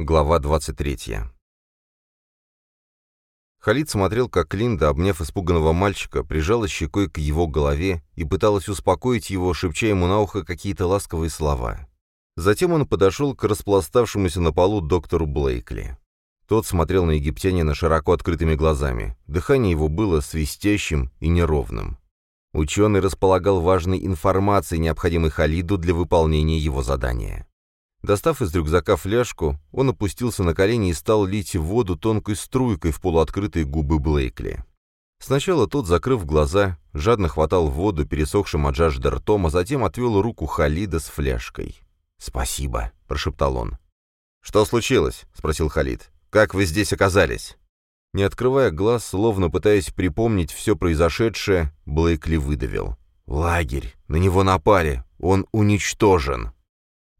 Глава 23. Халид смотрел, как Линда, обняв испуганного мальчика, прижала щекой к его голове и пыталась успокоить его, шепча ему на ухо какие-то ласковые слова. Затем он подошел к распластавшемуся на полу доктору Блейкли. Тот смотрел на египтянина широко открытыми глазами. Дыхание его было свистящим и неровным. Ученый располагал важной информацией, необходимой Халиду для выполнения его задания. Достав из рюкзака фляжку, он опустился на колени и стал лить воду тонкой струйкой в полуоткрытые губы Блейкли. Сначала тот, закрыв глаза, жадно хватал воду пересохшим от жажды ртом, а затем отвел руку Халида с фляжкой. «Спасибо», — прошептал он. «Что случилось?» — спросил Халид. «Как вы здесь оказались?» Не открывая глаз, словно пытаясь припомнить все произошедшее, Блейкли выдавил. «Лагерь! На него напали! Он уничтожен!»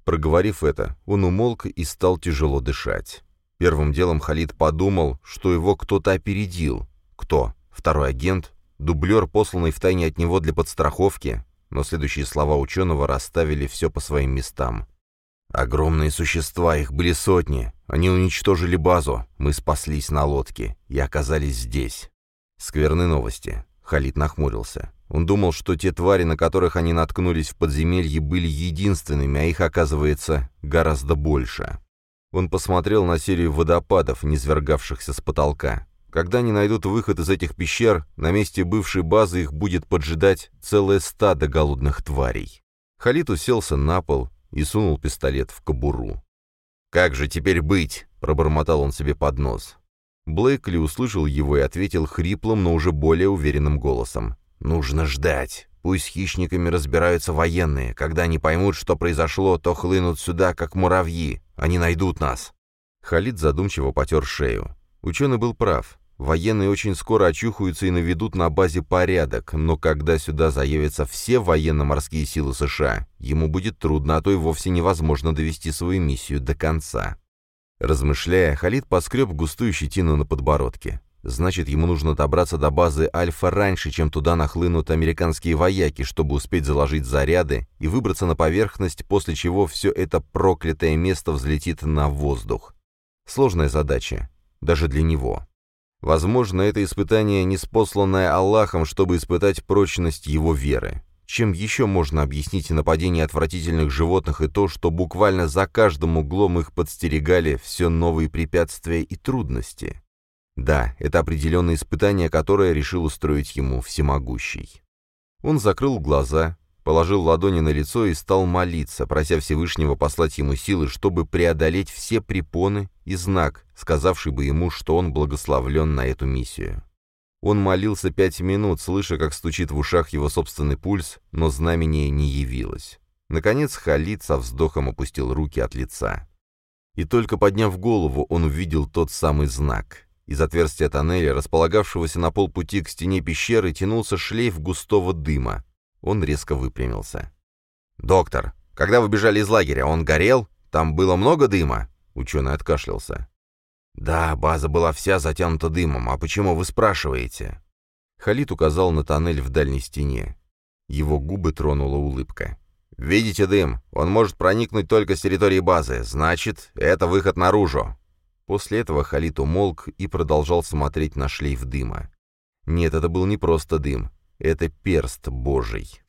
Проговорив это, он умолк и стал тяжело дышать. Первым делом Халид подумал, что его кто-то опередил. Кто? Второй агент? Дублер, посланный втайне от него для подстраховки? Но следующие слова ученого расставили все по своим местам. «Огромные существа, их были сотни. Они уничтожили базу. Мы спаслись на лодке и оказались здесь». Скверны новости. Халид нахмурился. Он думал, что те твари, на которых они наткнулись в подземелье, были единственными, а их, оказывается, гораздо больше. Он посмотрел на серию водопадов, низвергавшихся с потолка. Когда они найдут выход из этих пещер, на месте бывшей базы их будет поджидать целое стадо голодных тварей. Халид уселся на пол и сунул пистолет в кобуру. «Как же теперь быть?» — пробормотал он себе под нос. Блейкли услышал его и ответил хриплым, но уже более уверенным голосом. «Нужно ждать. Пусть с хищниками разбираются военные. Когда они поймут, что произошло, то хлынут сюда, как муравьи. Они найдут нас». Халид задумчиво потер шею. Ученый был прав. Военные очень скоро очухаются и наведут на базе порядок, но когда сюда заявятся все военно-морские силы США, ему будет трудно, а то и вовсе невозможно довести свою миссию до конца. Размышляя, Халид поскреб густую щетину на подбородке. Значит, ему нужно добраться до базы Альфа раньше, чем туда нахлынут американские вояки, чтобы успеть заложить заряды и выбраться на поверхность, после чего все это проклятое место взлетит на воздух. Сложная задача, даже для него. Возможно, это испытание не спосланное Аллахом, чтобы испытать прочность его веры. Чем еще можно объяснить нападение отвратительных животных и то, что буквально за каждым углом их подстерегали все новые препятствия и трудности? Да, это определенное испытание, которое решил устроить ему всемогущий. Он закрыл глаза, положил ладони на лицо и стал молиться, прося Всевышнего послать ему силы, чтобы преодолеть все препоны и знак, сказавший бы ему, что он благословлен на эту миссию. Он молился пять минут, слыша, как стучит в ушах его собственный пульс, но знамение не явилось. Наконец Халид со вздохом опустил руки от лица. И только подняв голову, он увидел тот самый знак — из отверстия тоннеля, располагавшегося на полпути к стене пещеры, тянулся шлейф густого дыма. Он резко выпрямился. «Доктор, когда вы бежали из лагеря, он горел? Там было много дыма?» Ученый откашлялся. «Да, база была вся затянута дымом. А почему вы спрашиваете?» Халид указал на тоннель в дальней стене. Его губы тронула улыбка. «Видите дым? Он может проникнуть только с территории базы. Значит, это выход наружу. После этого Халид умолк и продолжал смотреть на шлейф дыма. Нет, это был не просто дым. Это перст божий.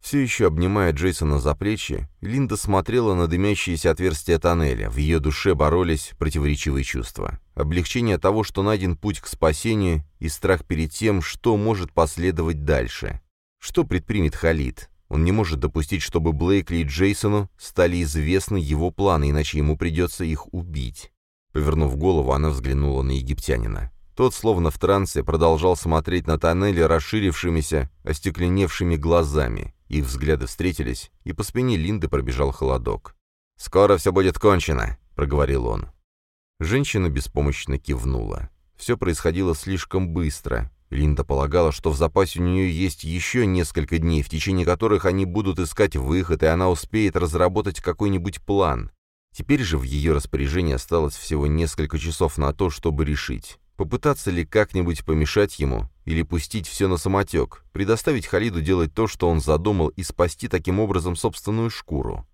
Все еще обнимая Джейсона за плечи, Линда смотрела на дымящиеся отверстия тоннеля. В ее душе боролись противоречивые чувства. Облегчение того, что найден путь к спасению, и страх перед тем, что может последовать дальше. Что предпримет Халид? Он не может допустить, чтобы Блейкли и Джейсону стали известны его планы, иначе ему придется их убить. Повернув голову, она взглянула на египтянина. Тот, словно в трансе, продолжал смотреть на тоннели расширившимися, остекленевшими глазами. Их взгляды встретились, и по спине Линды пробежал холодок. «Скоро все будет кончено», — проговорил он. Женщина беспомощно кивнула. Все происходило слишком быстро. Линда полагала, что в запасе у нее есть еще несколько дней, в течение которых они будут искать выход, и она успеет разработать какой-нибудь план. Теперь же в ее распоряжении осталось всего несколько часов на то, чтобы решить, попытаться ли как-нибудь помешать ему или пустить все на самотек, предоставить Халиду делать то, что он задумал, и спасти таким образом собственную шкуру.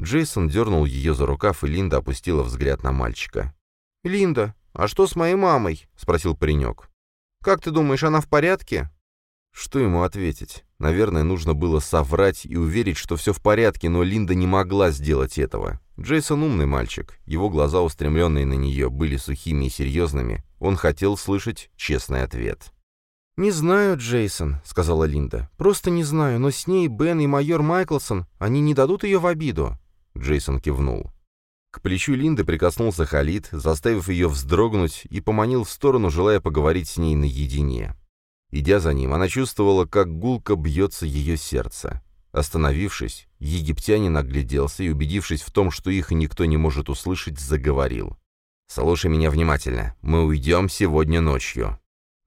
Джейсон дернул ее за рукав, и Линда опустила взгляд на мальчика. «Линда, а что с моей мамой?» — спросил паренек. «Как ты думаешь, она в порядке?» Что ему ответить? Наверное, нужно было соврать и уверить, что все в порядке, но Линда не могла сделать этого. Джейсон умный мальчик, его глаза, устремленные на нее, были сухими и серьезными. Он хотел слышать честный ответ. «Не знаю, Джейсон», — сказала Линда. «Просто не знаю, но с ней Бен и майор Майклсон, они не дадут ее в обиду». Джейсон кивнул. К плечу Линды прикоснулся Халид, заставив ее вздрогнуть, и поманил в сторону, желая поговорить с ней наедине. Идя за ним, она чувствовала, как гулко бьется ее сердце. Остановившись, египтянин огляделся и, убедившись в том, что их никто не может услышать, заговорил. «Слушай меня внимательно. Мы уйдем сегодня ночью».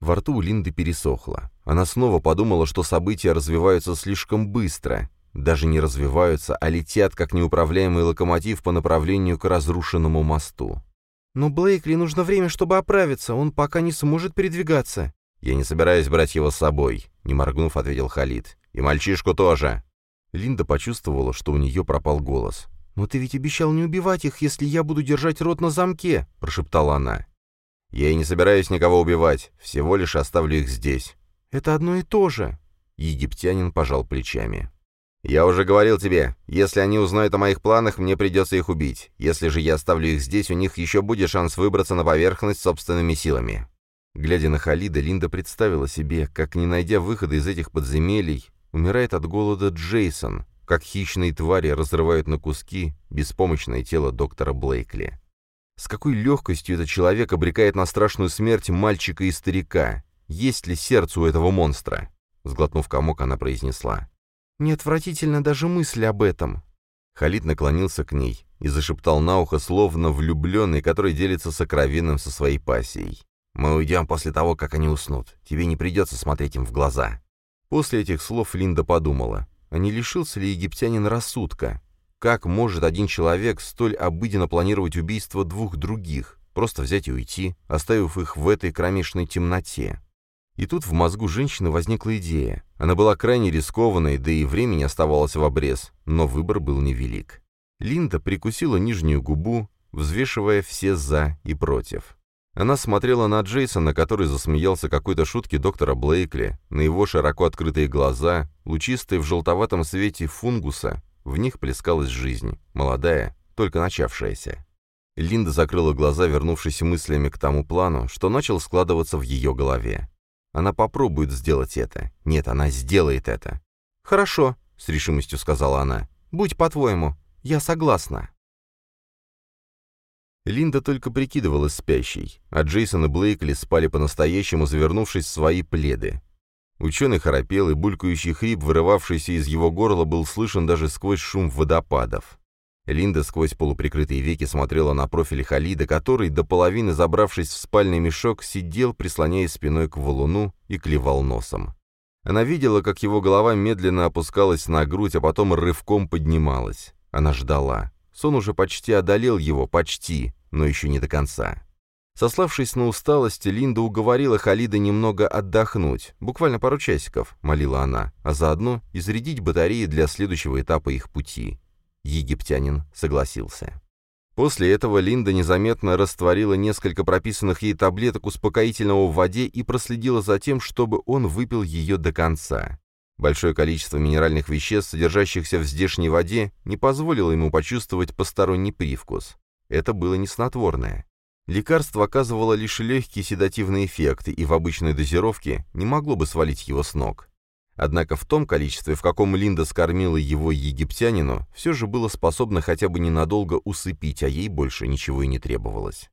Во рту у Линды пересохло. Она снова подумала, что события развиваются слишком быстро. Даже не развиваются, а летят, как неуправляемый локомотив по направлению к разрушенному мосту. «Но Блейкли нужно время, чтобы оправиться, он пока не сможет передвигаться». «Я не собираюсь брать его с собой», — не моргнув, ответил Халид. «И мальчишку тоже». Линда почувствовала, что у нее пропал голос. «Но ты ведь обещал не убивать их, если я буду держать рот на замке», — прошептала она. «Я и не собираюсь никого убивать, всего лишь оставлю их здесь». «Это одно и то же». Египтянин пожал плечами. «Я уже говорил тебе, если они узнают о моих планах, мне придется их убить. Если же я оставлю их здесь, у них еще будет шанс выбраться на поверхность собственными силами». Глядя на Халида, Линда представила себе, как, не найдя выхода из этих подземелий, умирает от голода Джейсон, как хищные твари разрывают на куски беспомощное тело доктора Блейкли. С какой легкостью этот человек обрекает на страшную смерть мальчика и старика? Есть ли сердце у этого монстра? Сглотнув комок, она произнесла. «Не отвратительно даже мысль об этом». Халид наклонился к ней и зашептал на ухо, словно влюбленный, который делится сокровенным со своей пассией. «Мы уйдем после того, как они уснут. Тебе не придется смотреть им в глаза». После этих слов Линда подумала, а не лишился ли египтянин рассудка? Как может один человек столь обыденно планировать убийство двух других, просто взять и уйти, оставив их в этой кромешной темноте? И тут в мозгу женщины возникла идея. Она была крайне рискованной, да и времени оставалось в обрез, но выбор был невелик. Линда прикусила нижнюю губу, взвешивая все «за» и «против». Она смотрела на Джейсона, который засмеялся какой-то шутке доктора Блейкли, на его широко открытые глаза, лучистые в желтоватом свете фунгуса, в них плескалась жизнь, молодая, только начавшаяся. Линда закрыла глаза, вернувшись мыслями к тому плану, что начал складываться в ее голове. Она попробует сделать это. Нет, она сделает это. «Хорошо», — с решимостью сказала она. «Будь по-твоему. Я согласна». Линда только прикидывалась спящей, а Джейсон и Блейкли спали по-настоящему, завернувшись в свои пледы. Ученый храпел, и булькающий хрип, вырывавшийся из его горла, был слышен даже сквозь шум водопадов. Линда сквозь полуприкрытые веки смотрела на профиль Халида, который, до половины забравшись в спальный мешок, сидел, прислоняясь спиной к валуну и клевал носом. Она видела, как его голова медленно опускалась на грудь, а потом рывком поднималась. Она ждала. Сон уже почти одолел его, почти, но еще не до конца. Сославшись на усталость, Линда уговорила Халида немного отдохнуть, буквально пару часиков, молила она, а заодно и зарядить батареи для следующего этапа их пути. Египтянин согласился. После этого Линда незаметно растворила несколько прописанных ей таблеток успокоительного в воде и проследила за тем, чтобы он выпил ее до конца. Большое количество минеральных веществ, содержащихся в здешней воде, не позволило ему почувствовать посторонний привкус. Это было не снотворное. Лекарство оказывало лишь легкий седативный эффект, и в обычной дозировке не могло бы свалить его с ног. Однако в том количестве, в каком Линда скормила его египтянину, все же было способно хотя бы ненадолго усыпить, а ей больше ничего и не требовалось.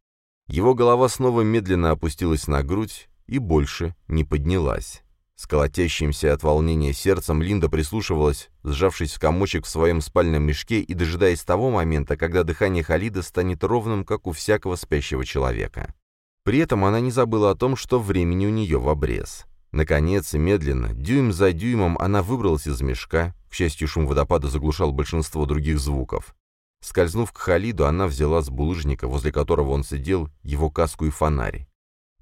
Его голова снова медленно опустилась на грудь и больше не поднялась. С колотящимся от волнения сердцем Линда прислушивалась, сжавшись в комочек в своем спальном мешке и дожидаясь того момента, когда дыхание Халида станет ровным, как у всякого спящего человека. При этом она не забыла о том, что времени у нее в обрез. Наконец, медленно, дюйм за дюймом, она выбралась из мешка, к счастью, шум водопада заглушал большинство других звуков. Скользнув к Халиду, она взяла с булыжника, возле которого он сидел, его каску и фонарь.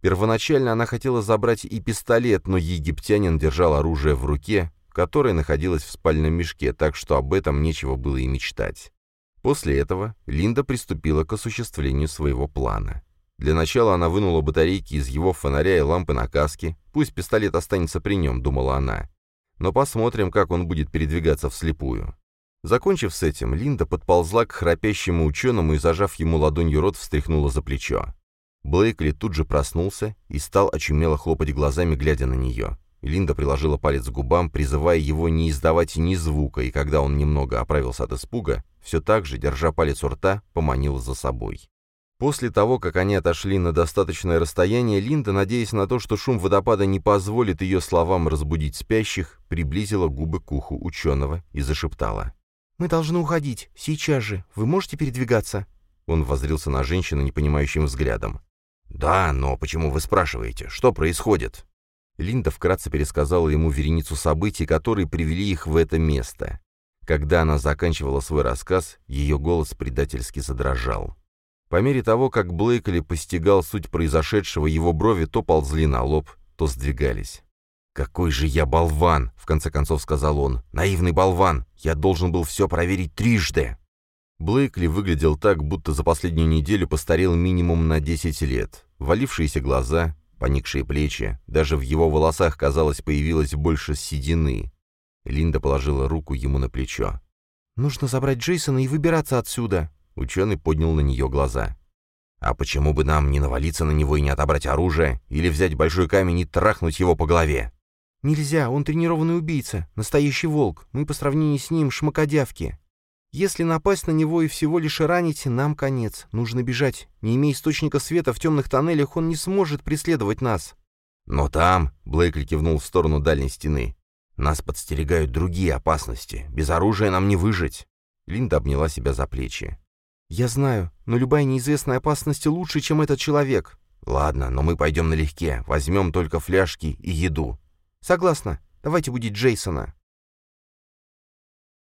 Первоначально она хотела забрать и пистолет, но египтянин держал оружие в руке, которое находилось в спальном мешке, так что об этом нечего было и мечтать. После этого Линда приступила к осуществлению своего плана. Для начала она вынула батарейки из его фонаря и лампы на каске. Пусть пистолет останется при нем, думала она. Но посмотрим, как он будет передвигаться вслепую. Закончив с этим, Линда подползла к храпящему ученому и, зажав ему ладонью рот, встряхнула за плечо. Блейкли тут же проснулся и стал очумело хлопать глазами, глядя на нее. Линда приложила палец к губам, призывая его не издавать ни звука, и когда он немного оправился от испуга, все так же, держа палец у рта, поманила за собой. После того, как они отошли на достаточное расстояние, Линда, надеясь на то, что шум водопада не позволит ее словам разбудить спящих, приблизила губы к уху ученого и зашептала. «Мы должны уходить. Сейчас же. Вы можете передвигаться?» Он воззрился на женщину непонимающим взглядом. «Да, но почему вы спрашиваете? Что происходит?» Линда вкратце пересказала ему вереницу событий, которые привели их в это место. Когда она заканчивала свой рассказ, ее голос предательски задрожал. По мере того, как Блейкли постигал суть произошедшего, его брови то ползли на лоб, то сдвигались. «Какой же я болван!» — в конце концов сказал он. «Наивный болван! Я должен был все проверить трижды!» Блейкли выглядел так, будто за последнюю неделю постарел минимум на 10 лет. Валившиеся глаза, поникшие плечи, даже в его волосах, казалось, появилось больше седины. Линда положила руку ему на плечо. «Нужно забрать Джейсона и выбираться отсюда!» Ученый поднял на нее глаза. «А почему бы нам не навалиться на него и не отобрать оружие, или взять большой камень и трахнуть его по голове?» «Нельзя, он тренированный убийца, настоящий волк, мы по сравнению с ним шмакодявки. Если напасть на него и всего лишь ранить, нам конец, нужно бежать. Не имея источника света в темных тоннелях, он не сможет преследовать нас». «Но там», — Блейкли кивнул в сторону дальней стены, — «нас подстерегают другие опасности, без оружия нам не выжить». Линда обняла себя за плечи. «Я знаю, но любая неизвестная опасность лучше, чем этот человек». «Ладно, но мы пойдем налегке, возьмем только фляжки и еду». «Согласна. Давайте будить Джейсона».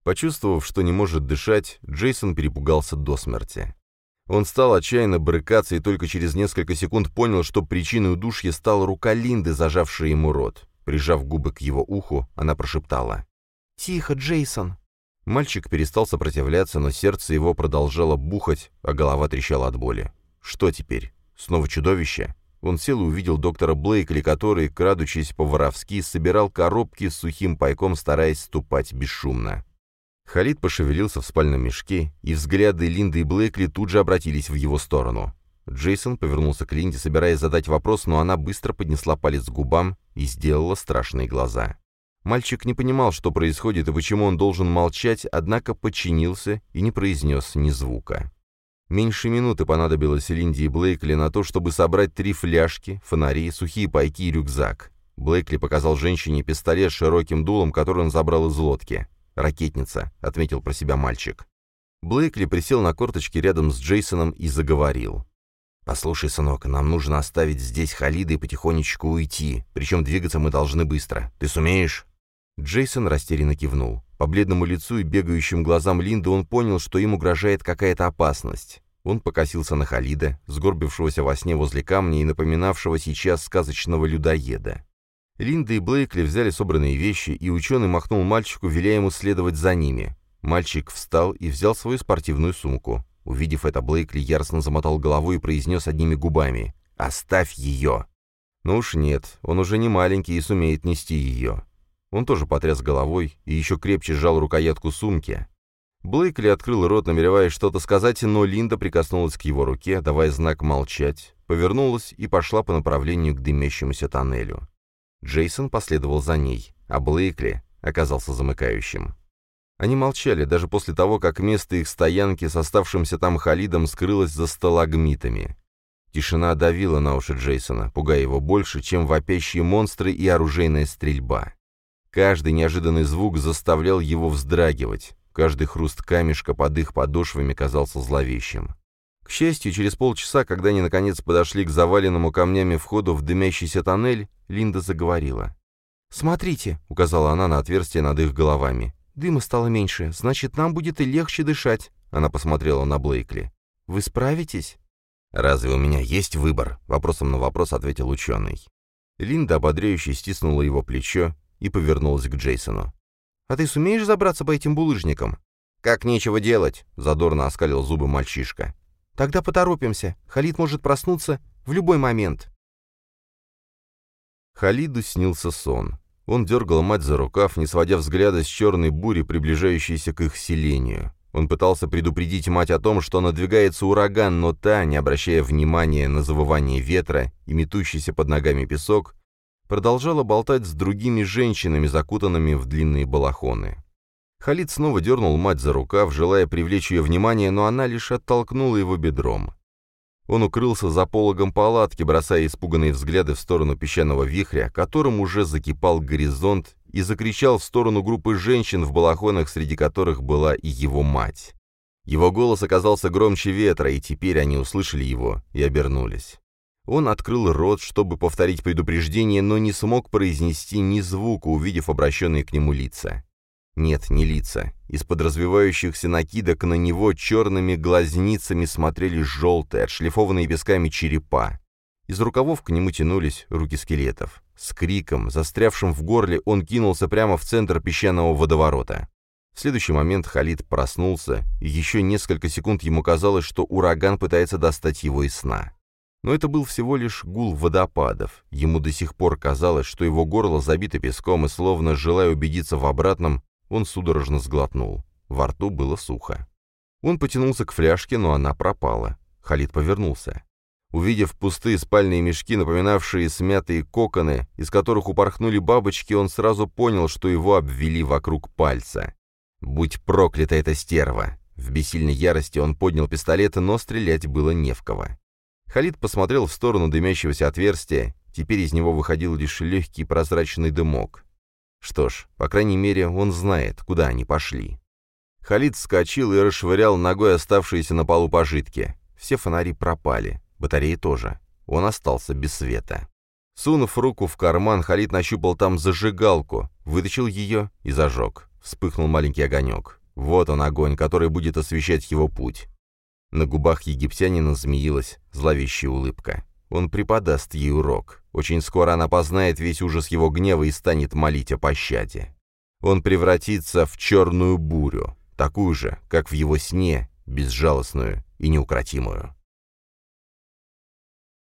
Почувствовав, что не может дышать, Джейсон перепугался до смерти. Он стал отчаянно брыкаться и только через несколько секунд понял, что причиной удушья стала рука Линды, зажавшая ему рот. Прижав губы к его уху, она прошептала. «Тихо, Джейсон!» Мальчик перестал сопротивляться, но сердце его продолжало бухать, а голова трещала от боли. Что теперь? Снова чудовище? Он сел и увидел доктора Блейкли, который, крадучись по-воровски, собирал коробки с сухим пайком, стараясь ступать бесшумно. Халид пошевелился в спальном мешке, и взгляды Линды и Блейкли тут же обратились в его сторону. Джейсон повернулся к Линде, собираясь задать вопрос, но она быстро поднесла палец к губам и сделала страшные глаза. Мальчик не понимал, что происходит и почему он должен молчать, однако подчинился и не произнес ни звука. Меньше минуты понадобилось Линде и Блейкли на то, чтобы собрать три фляжки, фонари, сухие пайки и рюкзак. Блейкли показал женщине пистолет с широким дулом, который он забрал из лодки. «Ракетница», — отметил про себя мальчик. Блейкли присел на корточки рядом с Джейсоном и заговорил. «Послушай, сынок, нам нужно оставить здесь Халида и потихонечку уйти, причем двигаться мы должны быстро. Ты сумеешь?» Джейсон растерянно кивнул. По бледному лицу и бегающим глазам Линды он понял, что им угрожает какая-то опасность. Он покосился на Халида, сгорбившегося во сне возле камня и напоминавшего сейчас сказочного людоеда. Линда и Блейкли взяли собранные вещи, и ученый махнул мальчику, веля ему следовать за ними. Мальчик встал и взял свою спортивную сумку. Увидев это, Блейкли яростно замотал головой и произнес одними губами «Оставь ее!». Ну уж нет, он уже не маленький и сумеет нести ее. Он тоже потряс головой и еще крепче сжал рукоятку сумки. Блейкли открыл рот, намереваясь что-то сказать, но Линда прикоснулась к его руке, давая знак молчать, повернулась и пошла по направлению к дымящемуся тоннелю. Джейсон последовал за ней, а Блейкли оказался замыкающим. Они молчали, даже после того, как место их стоянки с оставшимся там Халидом скрылось за сталагмитами. Тишина давила на уши Джейсона, пугая его больше, чем вопящие монстры и оружейная стрельба. Каждый неожиданный звук заставлял его вздрагивать. Каждый хруст камешка под их подошвами казался зловещим. К счастью, через полчаса, когда они наконец подошли к заваленному камнями входу в дымящийся тоннель, Линда заговорила. «Смотрите», — указала она на отверстие над их головами. «Дыма стало меньше, значит, нам будет и легче дышать», — она посмотрела на Блейкли. «Вы справитесь?» «Разве у меня есть выбор?» — вопросом на вопрос ответил ученый. Линда ободряюще стиснула его плечо и повернулась к Джейсону. «А ты сумеешь забраться по этим булыжникам?» «Как нечего делать», — задорно оскалил зубы мальчишка. «Тогда поторопимся. Халид может проснуться в любой момент». Халиду снился сон. Он дергал мать за рукав, не сводя взгляда с черной бури, приближающейся к их селению. Он пытался предупредить мать о том, что надвигается ураган, но та, не обращая внимания на завывание ветра и метущийся под ногами песок, продолжала болтать с другими женщинами, закутанными в длинные балахоны. Халид снова дернул мать за рукав, желая привлечь ее внимание, но она лишь оттолкнула его бедром. Он укрылся за пологом палатки, бросая испуганные взгляды в сторону песчаного вихря, которым уже закипал горизонт, и закричал в сторону группы женщин в балахонах, среди которых была и его мать. Его голос оказался громче ветра, и теперь они услышали его и обернулись. Он открыл рот, чтобы повторить предупреждение, но не смог произнести ни звука, увидев обращенные к нему лица. Нет, не лица. Из-под развивающихся накидок на него черными глазницами смотрели желтые, отшлифованные песками черепа. Из рукавов к нему тянулись руки скелетов. С криком, застрявшим в горле, он кинулся прямо в центр песчаного водоворота. В следующий момент Халид проснулся, и еще несколько секунд ему казалось, что ураган пытается достать его из сна. Но это был всего лишь гул водопадов. Ему до сих пор казалось, что его горло забито песком, и словно желая убедиться в обратном, он судорожно сглотнул. Во рту было сухо. Он потянулся к фляжке, но она пропала. Халид повернулся. Увидев пустые спальные мешки, напоминавшие смятые коконы, из которых упорхнули бабочки, он сразу понял, что его обвели вокруг пальца. «Будь проклята эта стерва!» В бессильной ярости он поднял пистолет, но стрелять было не в кого. Халид посмотрел в сторону дымящегося отверстия, теперь из него выходил лишь легкий прозрачный дымок. Что ж, по крайней мере, он знает, куда они пошли. Халид вскочил и расшвырял ногой оставшиеся на полу пожитки. Все фонари пропали, батареи тоже. Он остался без света. Сунув руку в карман, Халид нащупал там зажигалку, вытащил ее и зажег. Вспыхнул маленький огонек. Вот он огонь, который будет освещать его путь. На губах египтянина змеилась зловещая улыбка. Он преподаст ей урок. Очень скоро она познает весь ужас его гнева и станет молить о пощаде. Он превратится в черную бурю, такую же, как в его сне, безжалостную и неукротимую.